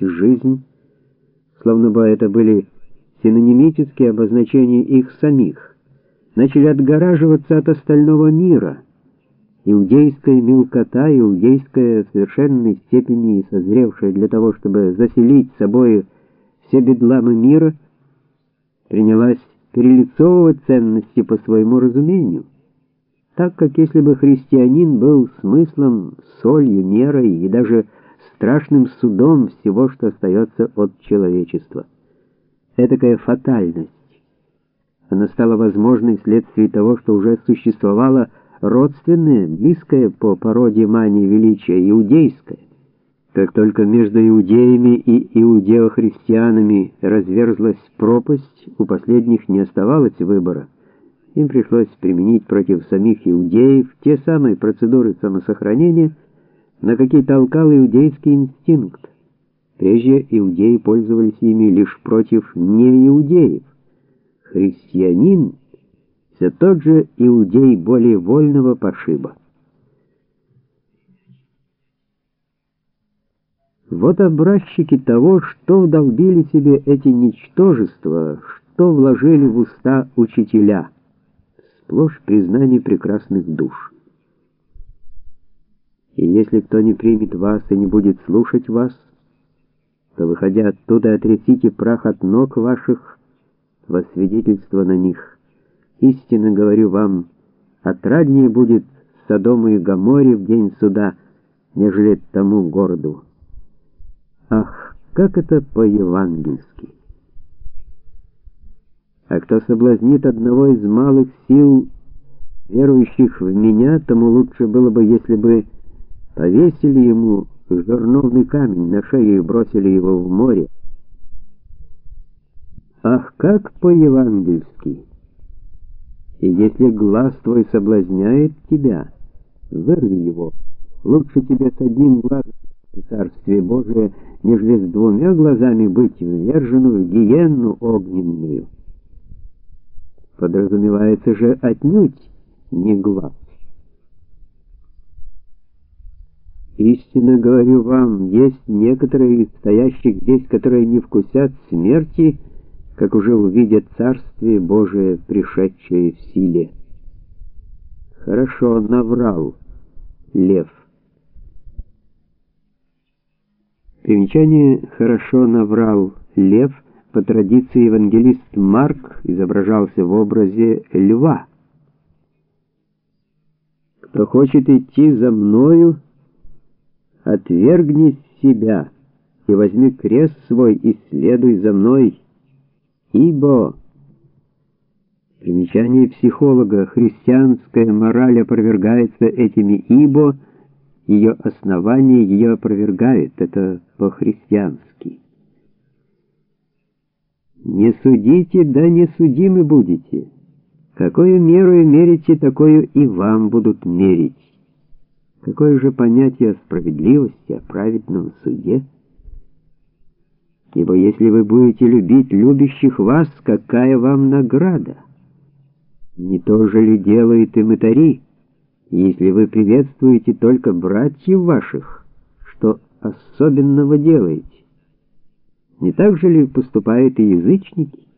есть жизнь, словно бы это были синонимические обозначения их самих, начали отгораживаться от остального мира. Иудейская мелкота, иудейская в совершенной степени созревшая для того, чтобы заселить собой все бедламы мира, принялась перелицовывать ценности по своему разумению, так как если бы христианин был смыслом, солью, мерой и даже страшным судом всего, что остается от человечества. Этакая фатальность. Она стала возможной вследствие того, что уже существовала родственная, близкая по породе мании величия, иудейская. Как только между иудеями и иудеохристианами разверзлась пропасть, у последних не оставалось выбора. Им пришлось применить против самих иудеев те самые процедуры самосохранения, на какие толкал иудейский инстинкт. Прежде иудеи пользовались ими лишь против неиудеев. Христианин все тот же иудей более вольного пошиба. Вот образчики того, что вдолбили себе эти ничтожества, что вложили в уста учителя. Сплошь признание прекрасных душ. И если кто не примет вас и не будет слушать вас, то, выходя оттуда, отрясите прах от ног ваших во свидетельство на них. Истинно говорю вам, отраднее будет Содому и Гоморе в день суда, нежели тому городу. Ах, как это по-евангельски! А кто соблазнит одного из малых сил, верующих в меня, тому лучше было бы, если бы повесили ему жерновный камень на шею и бросили его в море. Ах, как по-евангельски! И если глаз твой соблазняет тебя, вырви его. Лучше тебе с одним глазом в Царствие Божие, нежели с двумя глазами быть ввержену в гиенну огненную. Подразумевается же отнюдь не глаз. Истинно говорю вам, есть некоторые из стоящих здесь, которые не вкусят смерти, как уже увидят Царствие Божие, пришедшее в силе. Хорошо наврал лев. Примечание «хорошо наврал лев» по традиции евангелист Марк изображался в образе льва. Кто хочет идти за мною, отвергни себя и возьми крест свой и следуй за мной, ибо Примечание психолога. Христианская мораль опровергается этими ибо, ее основание ее опровергает. Это по-христиански. Не судите, да не судимы будете. Какую меру мерите, такую и вам будут мерить. Какое же понятие о справедливости, о праведном суде? Ибо если вы будете любить любящих вас, какая вам награда? Не то же ли делает и мытари, если вы приветствуете только братьев ваших, что особенного делаете? Не так же ли поступают и язычники?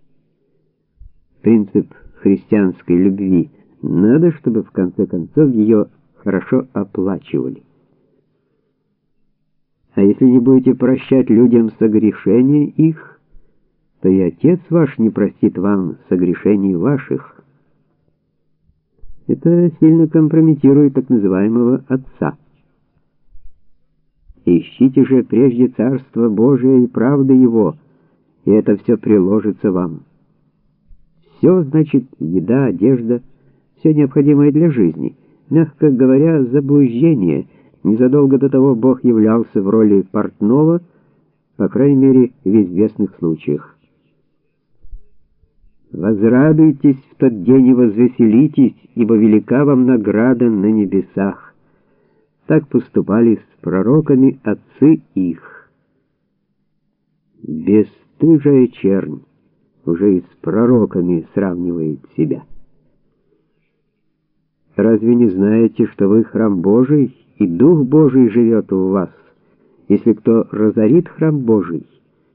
Принцип христианской любви надо, чтобы в конце концов ее хорошо оплачивали. А если не будете прощать людям согрешения их, то и Отец ваш не простит вам согрешений ваших. Это сильно компрометирует так называемого Отца. Ищите же прежде Царство Божие и правды Его, и это все приложится вам. Все, значит, еда, одежда, все необходимое для жизни. Мягко говоря, заблуждение. Незадолго до того Бог являлся в роли портного, по крайней мере, в известных случаях. Возрадуйтесь в тот день и возвеселитесь, ибо велика вам награда на небесах. Так поступали с пророками отцы их. Бесстыжая чернь уже и с пророками сравнивает себя. Разве не знаете, что вы храм Божий, и Дух Божий живет в вас, Если кто разорит храм Божий,